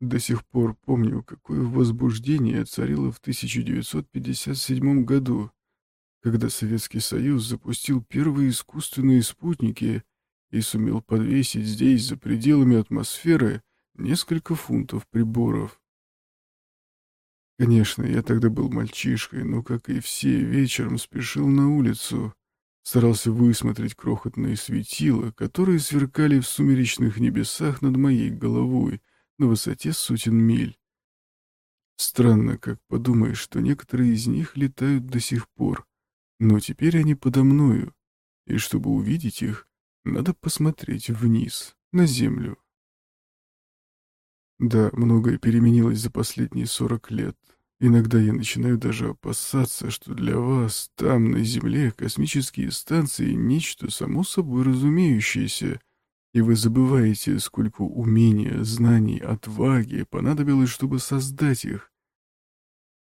До сих пор помню, какое возбуждение царило в 1957 году, когда Советский Союз запустил первые искусственные спутники и сумел подвесить здесь, за пределами атмосферы, несколько фунтов приборов. Конечно, я тогда был мальчишкой, но, как и все, вечером спешил на улицу, старался высмотреть крохотные светила, которые сверкали в сумеречных небесах над моей головой на высоте сотен миль. Странно, как подумаешь, что некоторые из них летают до сих пор, но теперь они подо мною, и чтобы увидеть их, надо посмотреть вниз, на землю. Да, многое переменилось за последние сорок лет. Иногда я начинаю даже опасаться, что для вас там, на Земле, космические станции — нечто само собой разумеющееся, и вы забываете, сколько умения, знаний, отваги понадобилось, чтобы создать их.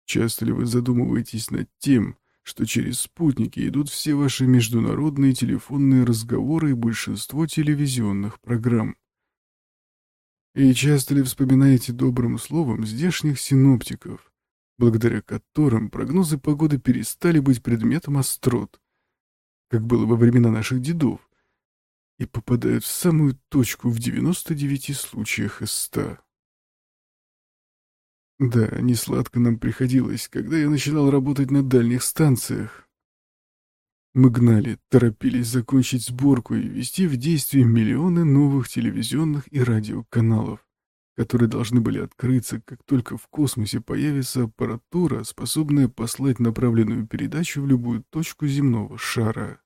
Часто ли вы задумываетесь над тем, что через спутники идут все ваши международные телефонные разговоры и большинство телевизионных программ? И часто ли вспоминаете добрым словом здешних синоптиков, благодаря которым прогнозы погоды перестали быть предметом острот, как было во времена наших дедов, и попадают в самую точку в 99 случаях из 100? Да, несладко нам приходилось, когда я начинал работать на дальних станциях. Мы гнали, торопились закончить сборку и ввести в действие миллионы новых телевизионных и радиоканалов, которые должны были открыться, как только в космосе появится аппаратура, способная послать направленную передачу в любую точку земного шара.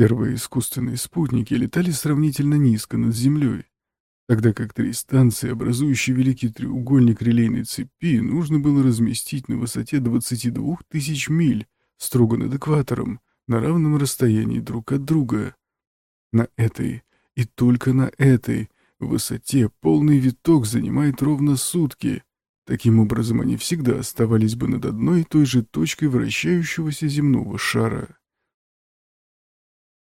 Первые искусственные спутники летали сравнительно низко над Землей, тогда как три станции, образующие великий треугольник релейной цепи, нужно было разместить на высоте 22 тысяч миль, строго над экватором, на равном расстоянии друг от друга. На этой и только на этой высоте полный виток занимает ровно сутки. Таким образом, они всегда оставались бы над одной и той же точкой вращающегося земного шара.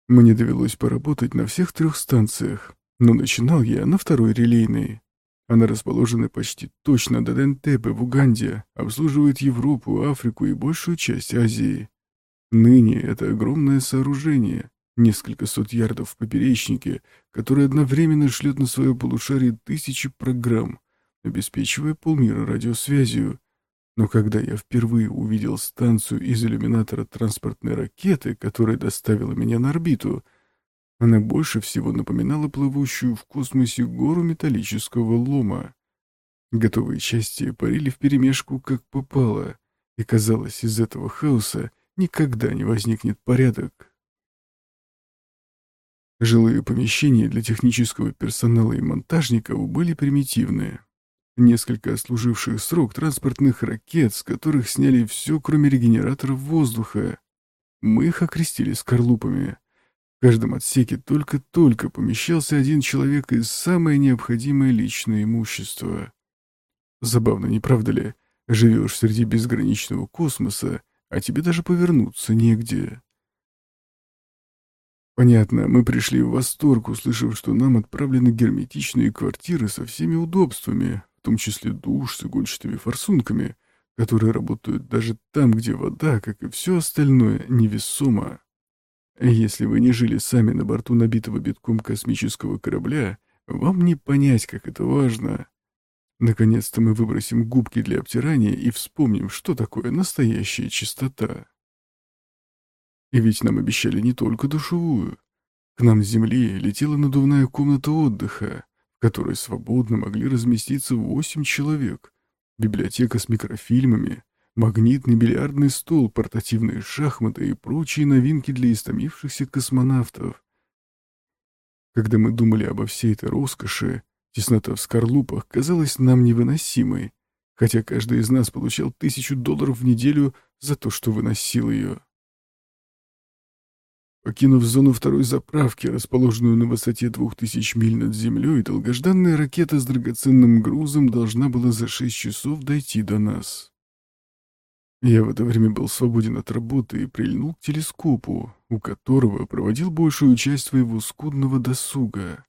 Мне довелось поработать на всех трех станциях, но начинал я на второй релейной. Она расположена почти точно до Дентепе в Уганде, обслуживает Европу, Африку и большую часть Азии. Ныне это огромное сооружение, несколько сот ярдов в поперечнике, которое одновременно шлет на свое полушарие тысячи программ, обеспечивая полмира радиосвязью. Но когда я впервые увидел станцию из иллюминатора транспортной ракеты, которая доставила меня на орбиту, она больше всего напоминала плывущую в космосе гору металлического лома. Готовые части парили вперемешку как попало, и казалось, из этого хаоса никогда не возникнет порядок. Жилые помещения для технического персонала и монтажников были примитивные. Несколько служивших срок транспортных ракет, с которых сняли все, кроме регенераторов воздуха. Мы их окрестили скорлупами. В каждом отсеке только-только помещался один человек из самое необходимое личное имущество. Забавно, не правда ли? Живешь среди безграничного космоса, а тебе даже повернуться негде. Понятно, мы пришли в восторг, услышав, что нам отправлены герметичные квартиры со всеми удобствами, в том числе душ с игольчатыми форсунками, которые работают даже там, где вода, как и все остальное, невесома. Если вы не жили сами на борту набитого битком космического корабля, вам не понять, как это важно. Наконец-то мы выбросим губки для обтирания и вспомним, что такое настоящая чистота. И ведь нам обещали не только душевую. К нам с земли летела надувная комната отдыха, которой свободно могли разместиться восемь человек, библиотека с микрофильмами, магнитный бильярдный стол, портативные шахматы и прочие новинки для истомившихся космонавтов. Когда мы думали обо всей этой роскоши, теснота в скорлупах казалась нам невыносимой, хотя каждый из нас получал тысячу долларов в неделю за то, что выносил ее. Покинув зону второй заправки, расположенную на высоте двух тысяч миль над землей, долгожданная ракета с драгоценным грузом должна была за шесть часов дойти до нас. Я в это время был свободен от работы и прильнул к телескопу, у которого проводил большую часть своего скудного досуга.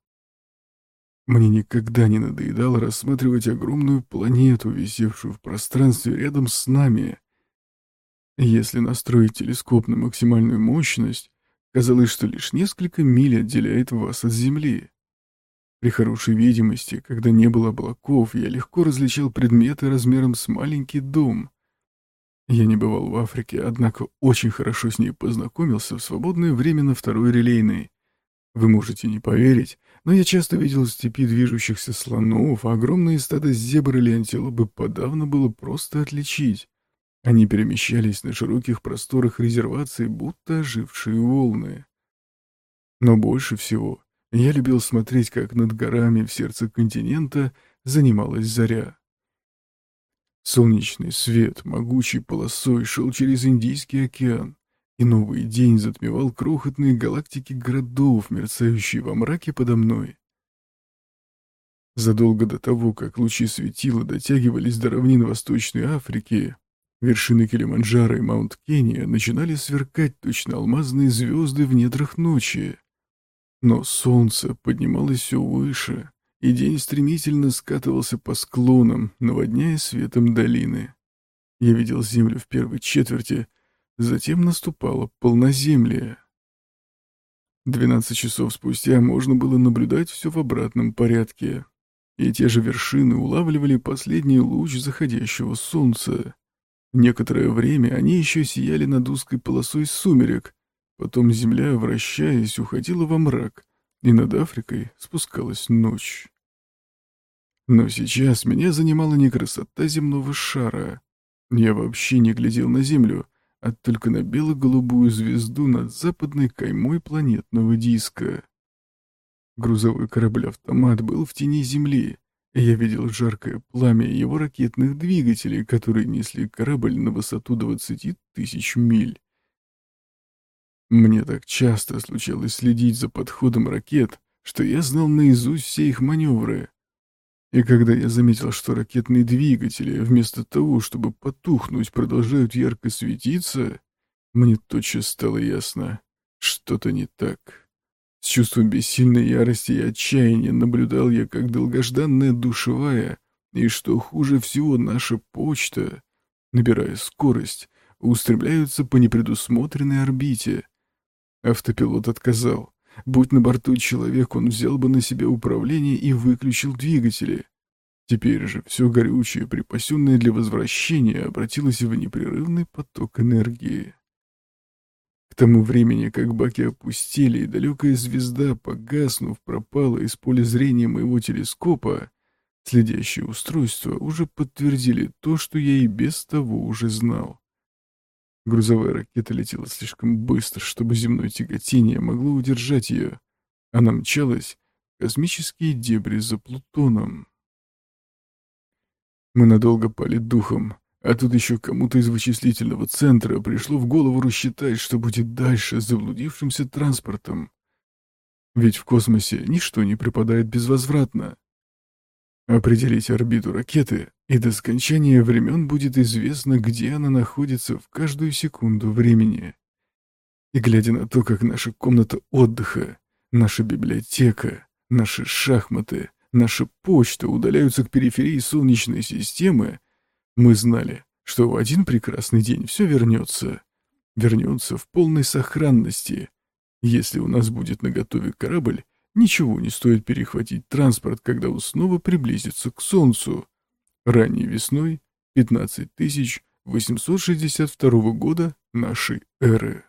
Мне никогда не надоедало рассматривать огромную планету, висевшую в пространстве рядом с нами. Если настроить телескоп на максимальную мощность, казалось, что лишь несколько миль отделяет вас от Земли. При хорошей видимости, когда не было облаков, я легко различал предметы размером с маленький дом. Я не бывал в Африке, однако очень хорошо с ней познакомился в свободное время на второй релейной. Вы можете не поверить, но я часто видел в степи движущихся слонов, а огромные стада зебр или антилопы подавно было просто отличить. Они перемещались на широких просторах резервации, будто ожившие волны. Но больше всего я любил смотреть, как над горами в сердце континента занималась заря. Солнечный свет могучей полосой шел через Индийский океан, и новый день затмевал крохотные галактики городов, мерцающие во мраке подо мной. Задолго до того, как лучи светила дотягивались до равнин Восточной Африки, вершины Килиманджаро и Маунт-Кения начинали сверкать точно алмазные звезды в недрах ночи. Но солнце поднималось все выше, и день стремительно скатывался по склонам, наводняя светом долины. Я видел землю в первой четверти, затем наступало полноземле. Двенадцать часов спустя можно было наблюдать все в обратном порядке, и те же вершины улавливали последний луч заходящего солнца. Некоторое время они еще сияли над узкой полосой сумерек, потом земля, вращаясь, уходила во мрак, и над Африкой спускалась ночь. Но сейчас меня занимала не красота земного шара. Я вообще не глядел на Землю, а только на бело-голубую звезду над западной каймой планетного диска. Грузовой корабль-автомат был в тени Земли, я видел жаркое пламя его ракетных двигателей, которые несли корабль на высоту 20 тысяч миль. Мне так часто случалось следить за подходом ракет, что я знал наизусть все их маневры. И когда я заметил, что ракетные двигатели, вместо того, чтобы потухнуть, продолжают ярко светиться, мне тотчас стало ясно, что-то не так. С чувством бессильной ярости и отчаяния наблюдал я, как долгожданная душевая, и, что хуже всего, наша почта, набирая скорость, устремляются по непредусмотренной орбите. Автопилот отказал. Будь на борту человек, он взял бы на себя управление и выключил двигатели. Теперь же все горючее, припасенное для возвращения, обратилось в непрерывный поток энергии. К тому времени, как баки опустили, и далекая звезда, погаснув, пропала из поля зрения моего телескопа, следящие устройства уже подтвердили то, что я и без того уже знал. Грузовая ракета летела слишком быстро, чтобы земное тяготение могло удержать ее. Она мчалась в космические дебри за Плутоном. Мы надолго пали духом, а тут еще кому-то из вычислительного центра пришло в голову рассчитать, что будет дальше с заблудившимся транспортом. Ведь в космосе ничто не припадает безвозвратно. Определить орбиту ракеты, и до скончания времен будет известно, где она находится в каждую секунду времени. И глядя на то, как наша комната отдыха, наша библиотека, наши шахматы, наша почта удаляются к периферии Солнечной системы, мы знали, что в один прекрасный день все вернется. Вернется в полной сохранности. Если у нас будет наготове корабль, Ничего не стоит перехватить транспорт, когда он снова приблизится к Солнцу. Ранней весной 15862 года нашей эры.